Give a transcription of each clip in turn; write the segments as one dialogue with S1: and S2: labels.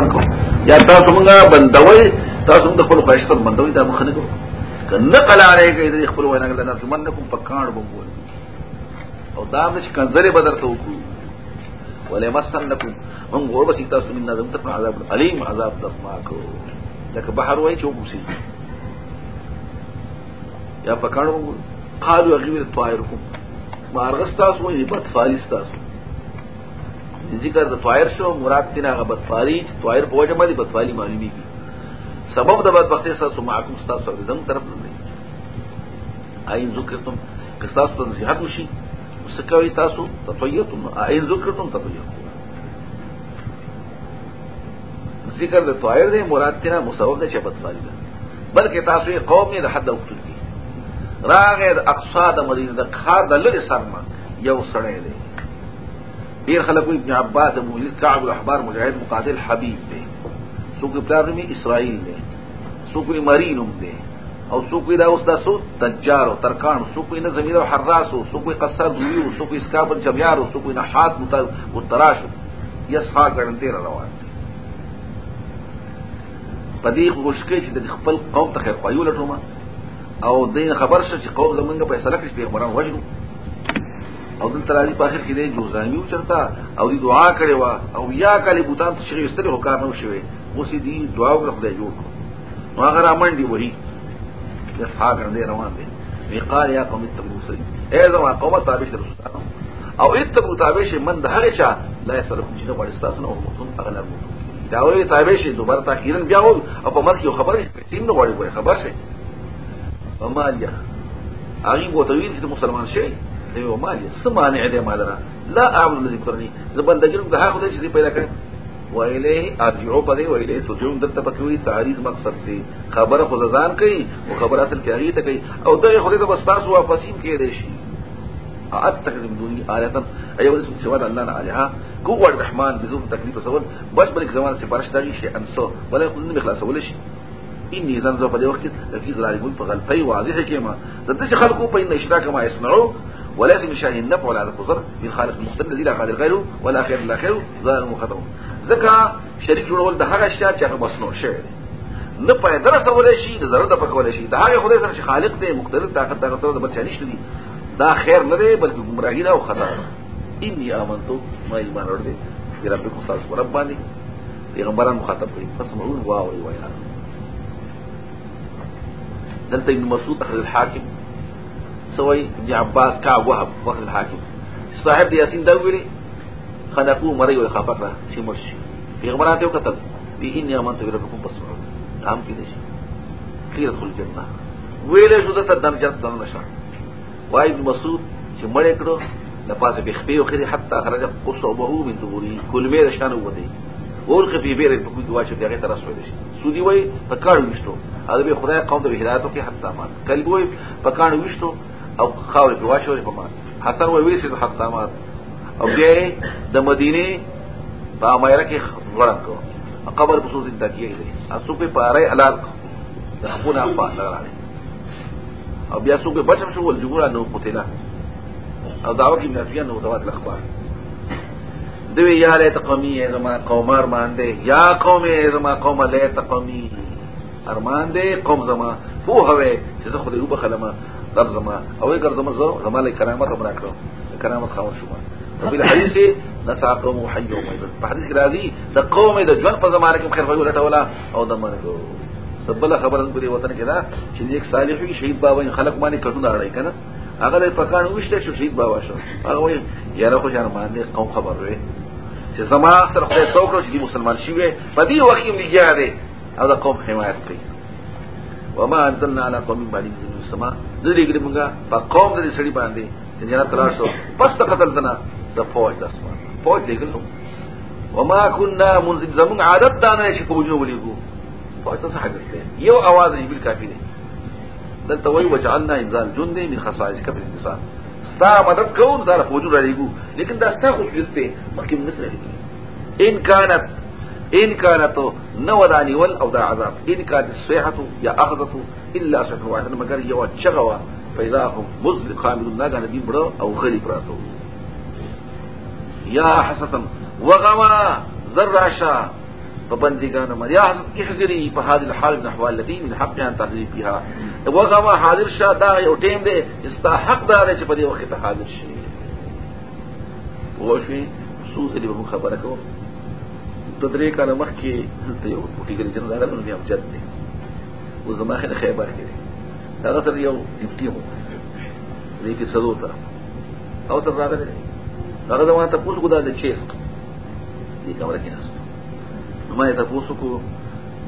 S1: من کو یا تاسو موږ بندوي تاسو د خپل خواهش پر بندوي دا مخ نه کو کنه قلا علیه د خپل وینا غل نه من کوم پکاڼ بوبول او دا مش کنزره بدر ته وکړو ولا مسنکم هم غور بس تاسو من نظم ته عذاب علیم عذاب دسماکو لکه بحر وای چې وګوسی یا پکاڼ وګورو قالوا غیر طائركم ما ارغستاس وې بد فالستاس ذکر د طائر شو مراد تینا غ بدفاری طائر په وجه باندې بدفالی معلومی کی سبب د بدبختی سره معکم ستاسو سره زم طرف نه دی اين ذکرتم که تاسو ته نصيحت وشي سکوي تاسو تطيتم اين ذکرتم تطيتم ذکر د طائر دی مراد تینا مسبب د چبت فالی ده بلکې تاسو یې قوم نه حد وکړي راغه د اقصا د مدینه د خار د لری سرمه یو سړی دی ډیر خلکو ابن عباس ابو جلیل کعب الاحبار مجاهد مقاتل حبیب دی څوک پلار می اسرائیل دی څوک مرینم دی او څوک دا اوس تاسو تجار او ترکان څوک نه زمیر او حراس او څوک قصاد وی او څوک اسکابن چمیار او څوک نه حات متل او تراش یسها ګڼ تیر روان پدې خوشکې چې د خپل قوم ته خیر خوایو لټومه او دین خبر شې چې قوم زمونږ په فیصله کې خبران وجدو او دل تراجی په اخر کې دی جوزانیو چرتا او دی دعا کړي وا او یا کلی بوتان تشریح استری حکار نو شوی اوس دی دعا وکړه دی جوړ
S2: نو هغه رامن
S1: دی وਹੀ اصحاب نه روان دي وقال يا قوم اتبعوا سبيل اے زما قوم تابع رسول او اتبعوا تابع من دهر چا لا يسلكم جنه ورستاسن او متون اغلب داوی تابع شي دوباره تاخیرن بیا ول او په مرګ یو خبره تیم نه وړي خبر شي وما لیا هغه بوتوی چې مسلمان شي دی او مالی سمانع دی مالرا لا اعبد الذي فطرني زبند جرم که هغه دې چې پیدا کړ و الیه ارجعوا پدې و الیه ترجعون دته پکې وی تعریض مقصد دی خبره خو ځان کوي او خبره اصل کې هغه ته کوي او دغه خو دې بس تاسو واپسین کې دی شي اتخذ من دونه آلهة ايو اسم سوى الله لا آلهة قوة الرحمن بزوف تكليف وسول باش بلك زمان سفارش تاغي شيء انسو ولا يقولون بخلاص ولا شيء اني زن زو په دې وخت کې لفي ظلال ګل په غلطي واضحه کې ما د دې خلکو په ان اشراک ما يسمعو وليس من شأن النفع ولا الضر من خالق مستند الذي لا خالق غيره ولا خير لا خيره ظاهر مقدم ذکا شریک جوړول د هغه شیا چې هغه مسنون شوی نه پای درسول شي د ضرر د پکول شي د هغه خدای سره چې خالق دی مقدر طاقت دغه سره د بل چانیش دی دا خیر نه دی بلکې گمراهی ده او خطا ده انی امنتو ما ایمان ورده چې ربکم تاسو رب باندې پیغمبران مخاطب کړي پس مرون واو وایي دلته ابن مسعود اخر الحاکم سوی ابن عباس کا وهب وقت الحاکم صاحب یاسین دا ویری خلقو مری او خفقه چې مرشي پیغمبران ته وکتل دی ان یمن ته ربکم بس عام کې دي خیر دخل جنه ویلې شو ته دم جنت دم نشه وای ابن مسعود چې مړ کړو لپاسه بخبي او خیر حتی خرج قصبه من دوري کل مې رشان ودی ورخه په بیره په کوم دواشه دغه تر رسول شي سودی وای په کار وشتو هغه به خدای قوم ته هدایت وکړي حتی ما کلبوي په کار وشتو او خاور په واښوري په ما حسن وی ویسه حتا ما او بیا د مدینه په امایره کې غړم کو قبر بصوص الدقیه دې اسو په پاره الار خپل افا لګراله او بیا سو په بچم شو ولجګورا نو قتلا او داوا کې منافیان نو دوات الاخبار دوی یا لیت قومی زما قوم ارمان دے یا قوم زما قوم لیت قومی ارمان دے قوم زما فو هوه چې زه خو دې وبخلمه رب زما او اگر زما زو زما له کرامت امر کړو کرامت خاموش شو په دې حدیث نسع قوم حي يوم په حدیث کې راځي د قوم د ژوند په زمانه کې خیر وي ولټولا او د مرګ سبله خبره پرې وطن کې دا چې یک صالح وي شهید بابا خلق باندې کټونه اړای کنه هغه له پکان وشته شو شهید بابا شو هغه وي یاره خو جان باندې قوم خبر وي چې زما سره خدای څوک چې مسلمان شي وي په دې وخت کې ملګری او د قوم حمایت کوي وما انزلنا على قوم بعد من السماء ذری ګری مونږه په قوم د سړي باندې جنت تلاش شو پس د قتل دنا ز فوج د اسمان فوج دې ګلو وما كنا منزل زمون عادت دانه شي فوجونه ولېګو فوج څه حاجت ده یو اواز یې بل کافی ده دلته وی وجعلنا انزال جند من خصائص کبل انتصار ستا مدد کوو دا فوجونه لېګو لیکن دا ستا خو جوړته مکه موږ سره ان كانت ان كانت نو داني ول او دا عذاب ان كانت الصيحه يا اخذت الا صيحه واحده مگر یو چغوا پیدا هم مزل خامل نه غن دي بړو او غري پراتو یا حسن وغما ذراشا فبندگان مر یا حسن احذری فهذه الحال من احوال التي من حق ان تحذير فيها وغما حاضر شا دا یو ټیم دی استحق دار چې په دې وخت حاضر شي وښوي خصوصا دې خبره کوم د درې کاله مخکې دلته یو بوټي ګری جن راغله نو بیا امجد دی او زما خل خیبر کې دا سره یو ډیپټي مو دې کې سدو تا او تر راغله هغه زما ته پوښتنه کوله د چیس دې کمره کې ناست ما ته پوښتنه کو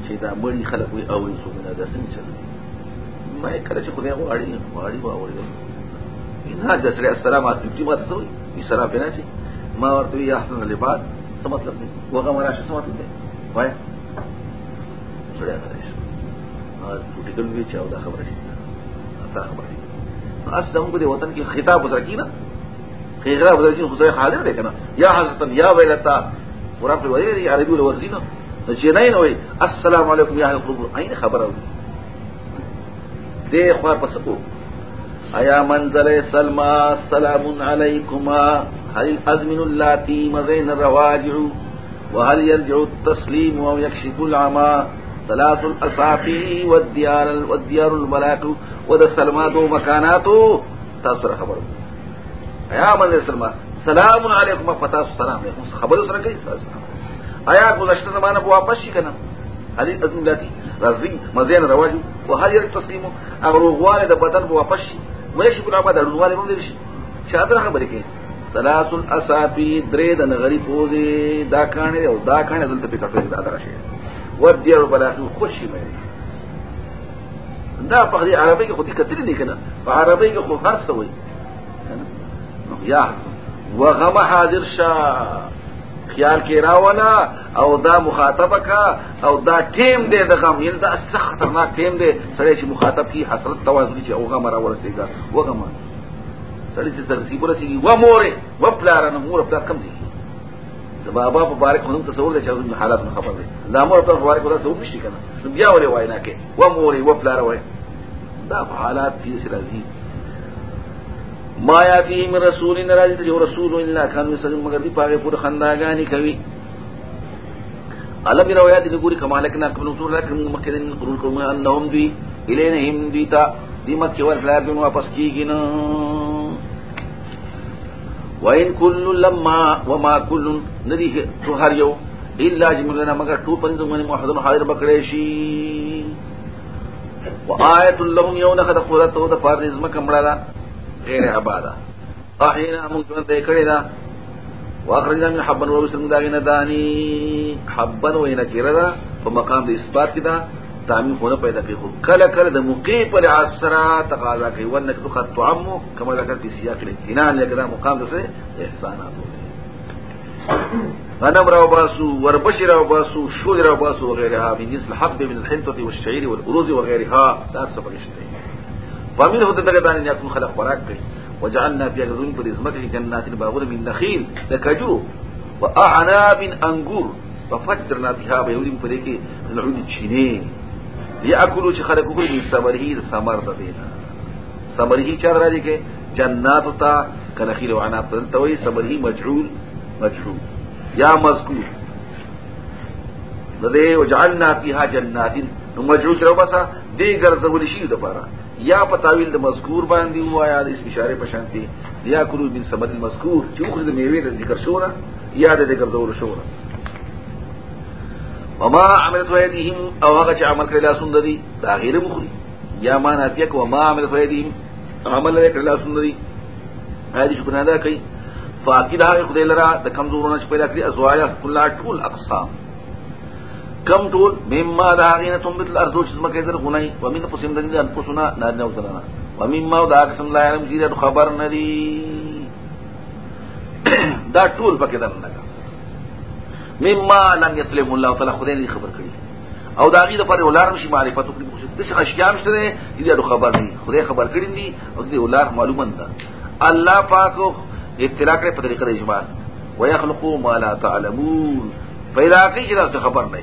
S1: چې دا مړی خلک وي او څو نه د سم چل ما یې کړه چې خدای غواړي غواړي واوري نه د سره السلام علیکم ما تاسو یې سلام پینا چې ما ورته یې احسن لباس څه مطلب دی وغه مراشه څه مطلب دی وای سړی راځي ما ټوټې کړم چې او دا خبره شي دا خبره شي اس دغه د وطن کې خطاب وزر کینا خیغرا وزر کی خدای حاضر دی کنه یا حضرت یا ویلتا قران په ویلي دی عربي ول ورزینا چې نه نه وي السلام علیکم یا القبور عین خبره وي دې خو پس او ایا منزل سلمہ سلام علیکما هل الازمن اللاتي مزين الرواجع وهل يرجع التسليم او يكشف العمى ثلاث الاصافي والديار والديار الملاك ود السلمات ومكانات تاسر خبر ایا باندې سلام سلام علیکم فتاس السلام علیکم خبر سره کوي ایا گزشته زمانہ په واپس شي کنه هل الازمن اللاتي رضي مزين الرواجع وهل يرجع التسليم اغرو غواله د بدن واپس شي مله شي کله بعد اړونواله مونږ شي شاته خبرې کوي ثلاث الاسافي درې د نغری پوزي دا کانه او دا کانه دلته په کټو دا درشه ور دې او بلا خوشي مې دا په دې عربی کې خو دې کتل نه کنه په عربی کې خو فرس وي یا وغم حاضر شا خیال کې راولا او دا مخاطبه کا او دا ټیم دې د غم یل دا سخت خطرناک ټیم دې سره چې مخاطب کی حسرت توازن چې او غم راول سیګا وغم سړی چې ترسیب ورسیږي و مورې و پلار نه مور پلار کم دي د بابا مبارک خو تصور لشه د حالات مخفض دي دا مور په مبارک ولا څه وبشي کنه نو بیا ولې وای نه کې و مورې و پلار وای دا حالات دې سره دي ما یاتی من رسول ناراضی ته رسول الا کانو سلم مگر دی پاره پور خنداګانی کوي علم روایت دې ګوري کمالکنا قبل وصول لكن مخکدن قرون کوم انهم دی الینهم دیتا دی مکه ور فلا واپس کیږي نه وین کل لما وما کل ندی تو هر یو الا جمعنا مگر تو پنځه باندې محضر حاضر بکړې شي وآیت لهم یوم قد قدرت او د فارز مکه مړه غیر عباده احینا موږ ته کړی دا واخرجنا من حبن ورسل مداغنا دانی حبن وینا کړه په مقام د اثبات کې دا تامین خونه پیدا کوي خو کله کله د موقع پر عصره تقاضا کوي ولنه تو قد تعم كما ذكر في سياق الامتنان لکه مقام د څه احسانات غنم راو باسو وربش راو باسو شول راو باسو وغيرها من جنس الحب من الحنطة والشعير والأروز وغيرها دا سبقشته فمنه تدغدان ان يكون خلق وراك وجعلنا في غزون برزمته جنات باغون من نخيل لكجو واعناب انگور وفجرنا فيها بيولين فليكي نعود چينه یاکلو چې خلق کوی د ثمره د ثمر د دینا ثمره چا راځي کې جنات تا کنخیل او عناب ته وي ثمره مجعول مجعول یا مذکور د دې وجعلنا فيها جنات نو مجعول تر وبسا دې ګرځول شي د پاره یا په تاویل د مذکور باندې وایا د اسم اشاره په شانتي یا کلو من ثمر المذکور چې خو د میوې د ذکر شوره یا د ذکر ډول شوره وما عملت ويدهم او هغه چې عمل کړی لاسون ددي دا غیر مخري یا ما نافیک وما عملت ويدهم عمل لري کړی لاسون ددي هادي شکر نه دا کوي فاقید هغه خدای لرا د کمزورونو چې پیدا کړی ازواج الله ټول اقسام کم ټول مما دا غینه تم بتل ارزو چې مکه زر غنای و من قسم دنه ان پسونا نار نه وترنا و مما دا قسم لا علم چې خبر ندي دا ټول پکې درنه مما لم يطلب الله تعالی خدای نه خبر کړي او دا غي د پر ولارم شي معرفت وکړي خو څه اشیاء مشته دي دا خبر دي خدای خبر کړي دي او دې ولار معلومه ده الله پاک اطلاع کړي په طریقه اجمال ويخلق ما لا تعلمون پیدا کوي چې خبر نه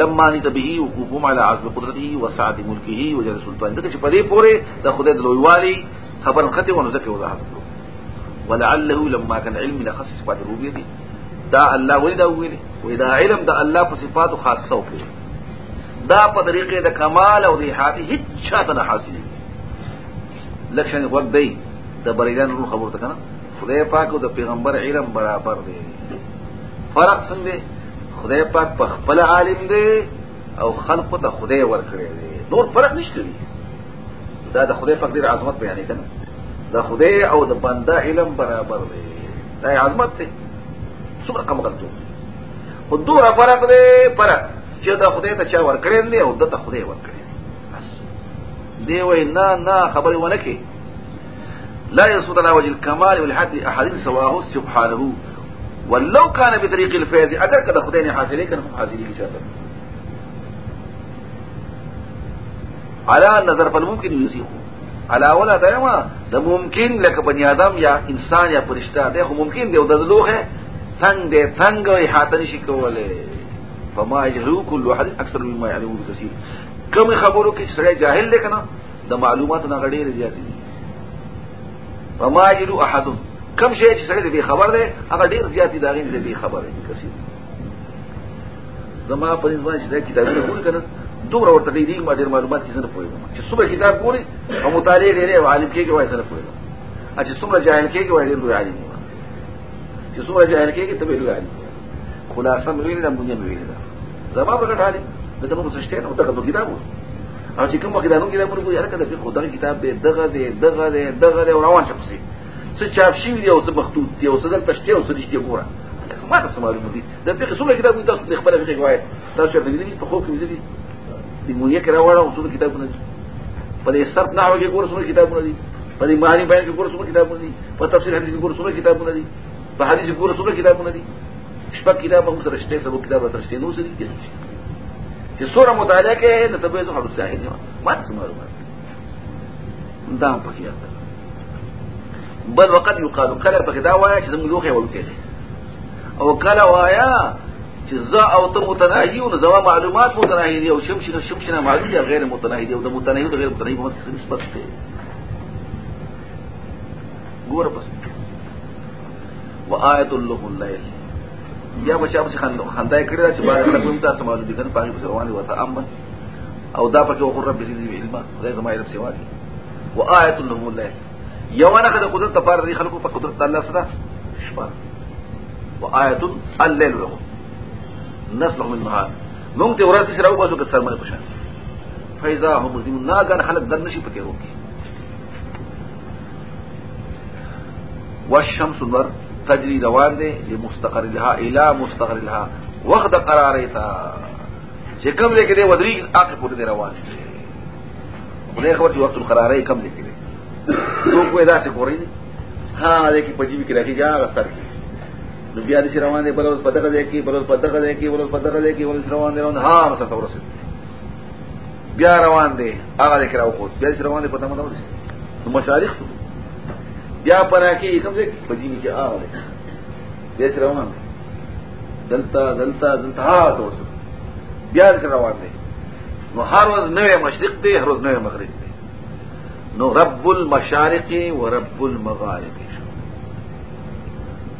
S1: لما نت به وقوفهم على عزم قدرته وسعه ملكه وجل سلطان دغه چې په دې پورې د خدای د لویوالي خبر خته ونه ذکر وضاحت ولعله لما كان علم لخص صفات الربوبيه دا الله ولې دا ویلي وې دا علم دا الله په صفاتو خاصه وکړي دا په طریقې د کمال او د احاطه هیڅ چاته نه حاصل لکشن څنګه وخت دی د بریدان رو خبرته کنه خدای پاک او د پیغمبر علم برابر دی فرق څنګه خدای پاک په خپل عالم دی او خلق ته خدای ورکړي دی نور فرق نشته دا د خدای پاک د عظمت بیانې کنه دا خدای او د بنده علم برابر دی دا عظمت دی څومره کم غلطو خو دومره فرق دی پر چې دا خدای ته چا ورکړی دی او دته خدای ورکړی دی بس دی وایي نه نه خبرې ونه کې لا يسود على وجه الكمال والحد احدين سواه سبحانه ولو كان بطريق الفيض اگر کده خدين نه حاصلې کنه حاصلې کی على نظر فالممكن يسيخو على ولا دائما د ممكن لك بني ادم یا انسان یا فرشتہ ده ممكن ممکن دی او تنگ دی تنگ احاطه نشي کولای فما يجهرو كل احد اكثر مما يعلمون بكثير کم خبرو کې سړی جاهل دی کنه د معلوماتو نه غډېر زیات دي فما يجهرو احد کم شي چې سړی به خبر دی هغه ډېر زیات دي دا غي به خبر دی کثیر زما په دې ځان چې دا کتابونه ګوري کنه دومره ورته دی ما ډېر معلومات کې نه پوهیږم چې صبح کتاب ګوري او مطالعه لري او عالم کېږي وای سره پوهیږم چې څومره جاهل کېږي وای ډېر عالم چې څومره جاهل کېږي ته به لګایي خلاصه مې ویل د مونږ مې ویل زما په ګټه علي دا موږ څه شته نو دا کتاب او چې کوم وخت دا نو کتاب موږ یاره کده په خدای کتاب به دغه دې دغه دې دغه دې روان شپسي څه چاپ شي دی او څه مخطوط دی او څه دلته شته او څه دشته ګوره ما تاسو معلومه دي دا په څومره کتاب موږ تاسو خپل فقه غواړي تاسو چې دې په خو کې دې دې مونږ یې کرا وړه او څه کتابونه په دې صرف نحوه کې ګوره څه کتابونه دي په دې معنی بیان کې ګوره څه کتابونه دي په تفسیر حدیث کې ګوره څه کتابونه دي په حدیث پورې څومره کتابونه دي شپږ کتاب هم سره شته سبو کتاب سره شته نو سره دي چې څوره مطالعه کې د تبعیض حدود ځای نه ما څه معلومات دا پکې ده بل وقت یقال کله پکې دا وایا چې زموږ لوخه ولته او کله وایا چې زه او ته متناهي او زما معلومات متناهي دي او شمش شمش نه معلوم دي غیر متناهي دي او د متناهي او غیر متناهي په مسکه نسبت ته ګوره پس و آیت الله الليل یا بچا بچ خندای کړی دا چې باندې خلک هم تاسو مازه دي کنه پاره رواني وته امن او دا پکې وقر رب زدني علما خدای زما علم سیوا دي و آیت الله الليل یو انا خدای قدرت تفار دي خلکو په قدرت الله سره شپه و آیت الليل له نسلو من نهار مونږ ته ورته شراو باسو کې سرمایه پښه فیضا هم مزدیم ناګان خلک در نشي پکې وکی والشمس والارض تجری روان دی لمستقر لها الى مستقر لها وقت قرار تا چې کوم لیکي دی ودری اخر پورې دی روان دی خدای خبر چې وقت القرار کم لیکي دی نو کوی دا څه کوي ها دې کې پجیب کې راځي هغه سر کې نو بیا دې روان دی بلوز پدغه دی کې بلوز پدغه دی کې بلوز پدغه دی کې بلوز روان دی ها مسا تورس بیا روان دی هغه دې کې راوخو بیا روان دی پته مو نه ورسې نو مشارخ بیا پراکې کوم څه په دې کې آره دې سره روان دلتا دلتا دلتا ها ته وسه بیا سره روان دي نو هر ورځ نوې مشرق دی هر ورځ نوې مغرب دی نو رب المشارق و رب المغارب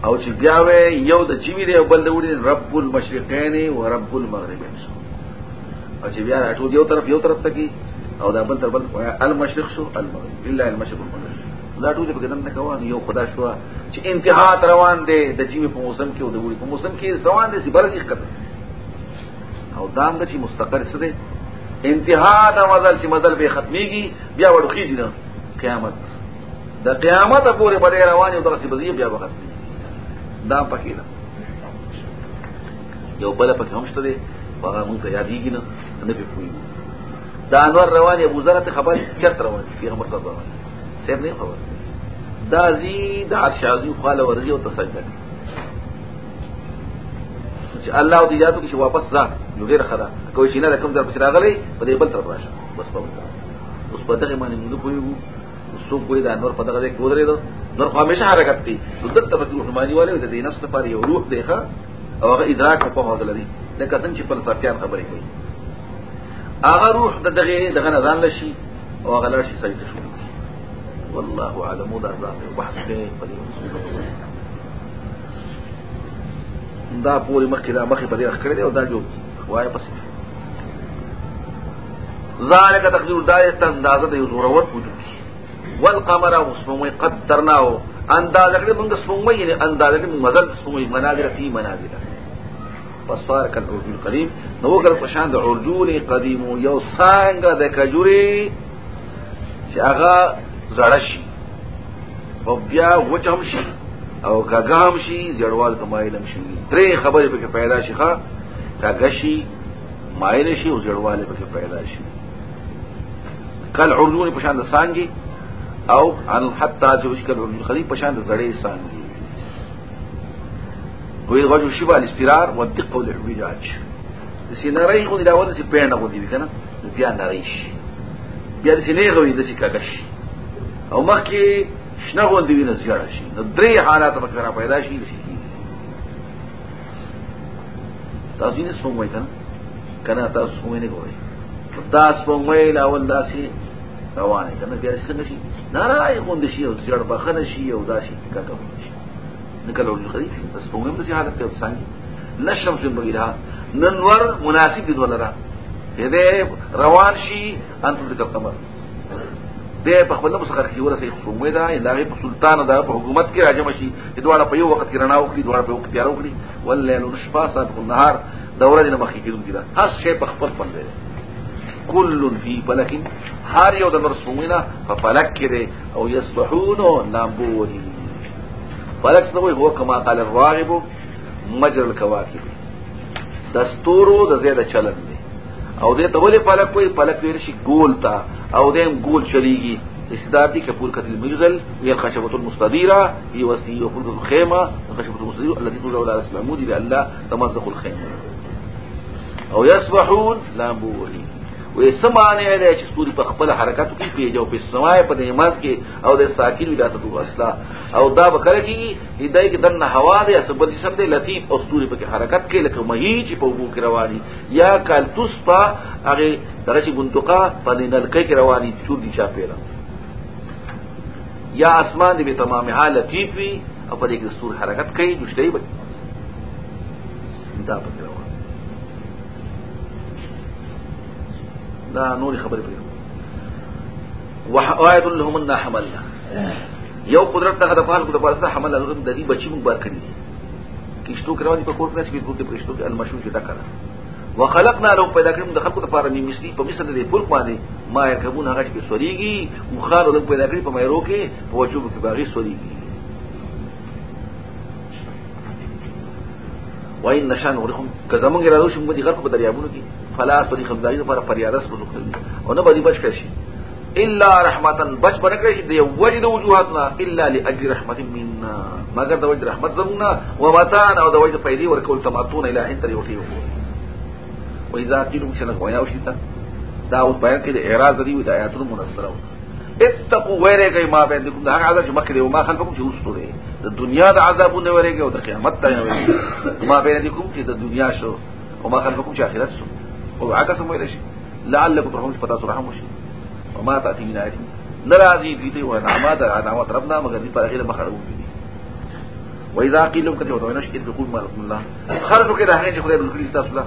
S1: او چې بیا وې یو د چوي دی او بل د وړي رب المشرقين و رب المغربين او چې بیا راټول یو طرف یو طرف تکي او دا بل تر بل المشرق شو المغرب الا المشرق والمغرب دا ټول په ګدن نه کوه یو خدا شو چې انتها روان دی د جیمه په موسم کې او د وړي په موسم کې روان دي سی بلګي ختم او دام د چې مستقر سره انتها دا مزل چې مزل به ختميږي بیا وړوخي دي قیامت د قیامت پورې باندې روان یو درسي بزیه بیا وخت دا پکې ده یو بل پکې هم شته دي هغه مونږ ته یادېږي نه نه به پوي دا انور روان ابو ذر ته خبر چت روان پیغمبر صلی الله علیه وسلم نه خبر دا زی دا عرشازی خواله ورزی او تسجد چې الله او دې جاتو کې واپس ځه نو ډیر خدا کوي چې نه رقم در پښه راغلی په دې بل طرف راشه بس په اوس په دغه باندې موږ کویو څوک کوی دا نور په دغه کې ودرې دو نور خو همیشه حرکت کوي د دې په روحماني والے د دې نفس لپاره یو روح دی ښا او هغه ادراک په هغه لري دا کتن چې فلسفيان خبرې کوي هغه روح د دغه دغه نه ځان لشي او هغه لشي سجده شو والله اعلم دا ځان بحث کوي په دې دا پوری مخکې دا مخې په دې اخ کړی دی او دا جو وای پسې ذالک تقدیر دایته اندازه د ضرورت وجود کی والقمر وسمه قدرناه اندازه کړی موږ سمه یې اندازه کړی مزل سمه مناظر فی مناظر فصار کالعرجون قریب نو وګر پشان د عرجون قدیم یو څنګه د کجوري چې هغه زړه شي او بیا وچ هم شي او کاګه هم شي زړوال ته مایل هم شي درې خبرې پکې پیدا شي ښا کاګه شي مایل شي او زړوال پکې پیدا شي کل عرجون په شان د سانګي او ان حتی چې وشکل عرجون خلی په شان د زړې سانګي وی غوږ شي باندې سپیرار و دقه له حجاج د سینارای غو دی داونه سي پېنه غو دی کنه بیا ناري شي بیا د سینې غو دی د سي کاګه شي او مخ کې شنه غوندې وینې زیړه شي نو درې حالات به را پیدا شي شي تاسو یې سپوږمۍ ته کنه تاسو سپوږمۍ نه ګورئ دا سپوږمۍ لا ول داسې روانه کنه بیا څنګه شي نه راي غوندې شي او زیړ بخنه شي او داسې کاکا شي نکلو نه خري تاسو سپوږمۍ په حالت کې ځان لشم شم بغیرها ننور مناسب دی ولرا دې روان شي انتم دې کتمر دې په خپل مسخر کې ورسې حکومت دا یا په سلطان دا په حکومت کې راجم شي چې دواړه په یو وخت کې رڼا وکړي دواړه په یو وخت تیارو کړي ولل نشبا سابق النهار دا ورځ نه مخې کېدون دي دا هر شی په خپل پند دی کل فی فلک هر یو د رسومینه په فلک کې دی او یسبحون نابونی فلک څه وایي هو کما قال الراغب مجرى الكواكب دستورو د زیاده چلند او دې ته ولې فلک وي فلک ویل شي ګول تا او دې ګول شریږي استدادی کپور قتل المجزل هي الخشبة المستديرة هي وسيء وخلد الخيمة الخشبة المستديرة التي تقول لولا اسم عمودي لألا تمزق الخيمة أو يصبحون لا بورين وې سمانه دې چې سوري په خپل حرکت کې پیجو په سمای په نماز کې او د ساکن ولاته تو اصلا او دا به کړی کی دای کې دنه هوا دې سبل سم دې لطیف او سوري په حرکت کې لکه مہی چې په وو کې رواني یا کالتوس په هغه درشي ګنتقا په نلکې کې رواني چور دي چا پیرا یا اسمان دې په تمام حالت کې او په دې کې سور حرکت کوي مشتري به دا پکره دا نور خبرې پرې وحوائد لهم ان حمل یو قدرت دغه د پال کو د پال حمل لرم د دې بچی موږ بار کړی کیشتو کروانی په کور کې سپیډ بوت په کیشتو کې المشو چې ټکر وخلقنا لهم پیدا کړم د خلقو لپاره می مثلی په مثل د پول باندې ما یکبون هغه چې سوريږي مخار له پیدا کړی په مېرو کې په وجوب کې باغی سوريږي وای نشان ورخم که زمونږ راځو شم په دې غرق په دریابونو کې فلاس بدی خمداری لپاره پریارس مو نکړي او نه بدی بچ کړي الا رحمتن بچ بنه کړي دی وجد وجوهاتنا الا لاجل رحمت منا مگر د وجد رحمت زمونا ومتان او د وجد پیدي ورکول تماتون الى حين تر یوټي وو واذا قيلوا شنو غوایا وشتا دا اوس بیان کړي اعراض دی د آیاتونو منصرو اتقوا ويرګي ما بين کوم دا هغه عذاب چې مخکې دی او ما خلفکم چې اوس دی د دنیا د عذابونه ويرګي او د قیامت ته ويرګي ما بين کوم چې د دنیا شو او ما خلفکم چې آخرت شو وعكس مو شي لعلكم ترحمون فتا ترحموا شي وما تأتي من آية نرازي في دي طيب، ونعما دا نعما ربنا مگر دي فالخيل مخربون في دي وإذا قيل لهم كتبوا دويناش ادخلوا ما لكم الله خرجوا كده هنجي خدای بالکل تاسو الله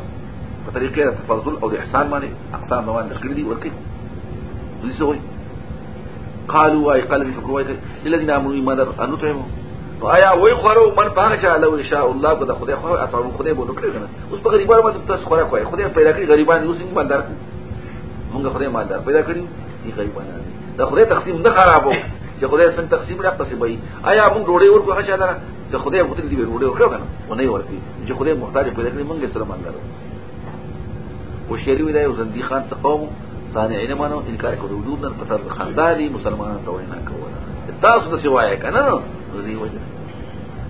S1: په طریقې تفضل او احسان باندې اقسام روان دي دي ورکې دوی سوي قالوا اي قلبي فكروا الذين امنوا ما در ان تطعموا آیا وای خورو من پاغه چا له انشاء الله به خدای خو اته خدای به نکړي کنه اوس په غریبانو باندې تاسو خورا کوي خدای پیدا کړی غریبان اوس موږ مالدار موږ خدای مالدار پیدا کړی دي غریبان دا خدای تقسیم نه خرابو چې خدای څنګه تقسیم را تقسیمي آیا موږ ډوړې ورکو هغه چا دره چې خدای په دې ډوړې ورکو کنه ونه ورکی چې خدای محتاج پیدا کړی موږ سره مالدار و شریوی دا یو زندي خان څخه قوم صانعین مانو انکار کړو وجود نه پتر خانداري مسلمانانو ته وینا کوله تاسو د سوای کنه دوی وجه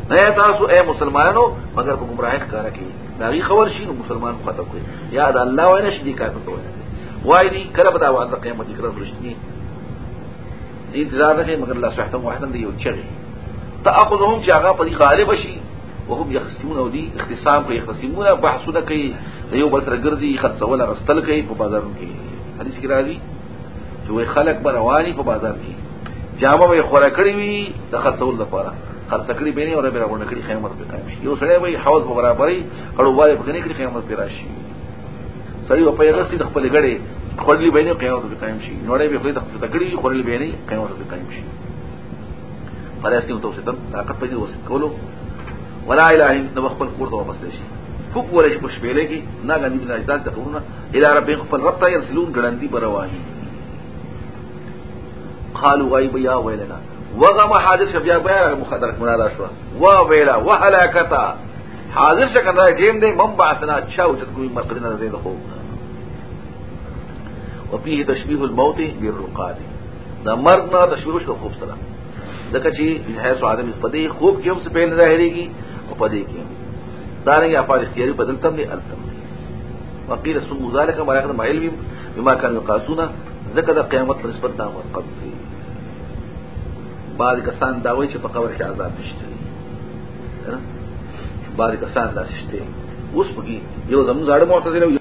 S1: نه تاسو اے مسلمانانو مگر په گمراهی ښکارا کوي دا غي خبر شي نو مسلمان ختم کوي یا دا الله وینا شي دی کافر وایي وایي دی کله به دا وعده قیامت کې راځي رښتینی انتظار نه مگر الله سبحانه وحده دی یو چغي تاخذهم چې هغه په دې غالب شي وهم يخصمون او دي اختصام کوي يخصمون بحثونه کوي یو بل سره ګرځي خرڅول رستل کوي په بازار کې حدیث کې راځي چې وي خلک برواني په بازار کې جامه وي خورا کړی وي د خرڅول لپاره خرڅ کړی به نه اور به راوړل کړی قیامت به قائم شي یو سړی وایي حوض په برابرۍ خړوباله په کړی قیامت به راشي سړی په یوه سي د خپل غړې خړلې به نه قیامت به قائم شي نوړې به خړې د خپل تکړی خړلې به نه قیامت به قائم شي فراسي متوسطا طاقت پدې وسه کولو ولا اله الا هو خپل کور ته واپس شي فوق ولې په شپېلې کې نه غني بل اجازه ته ورونه الى رب خپل رب ته يرسلون ګړندې برواني قالوا غيب يا ويلنا وغه ما حادثه بیا بیا مخدرک منادا شو وا ویلا وهلاکتا حاضر شکنه جیم دی من بعثنا چا وجد کوی مرقدنا زید خو وفيه تشبيه الموت بالرقاد دا مرګ نه تشبيه شو خوب سره دغه چې ہے سو آدم په دې خوب کې هم څه پیل ظاهريږي او په دې کې دا نه افاض اختیاري بدل تم نه التم وقيل سمو ذلك ما يخدم علم بما كانوا يقاسون ذکر قیامت پر نسبت دا مرقد دی بعد کسان دا وایي چې په قبر کې عذاب نشته بعد کسان دا شته اوس پکې یو زموږ اړه معتزله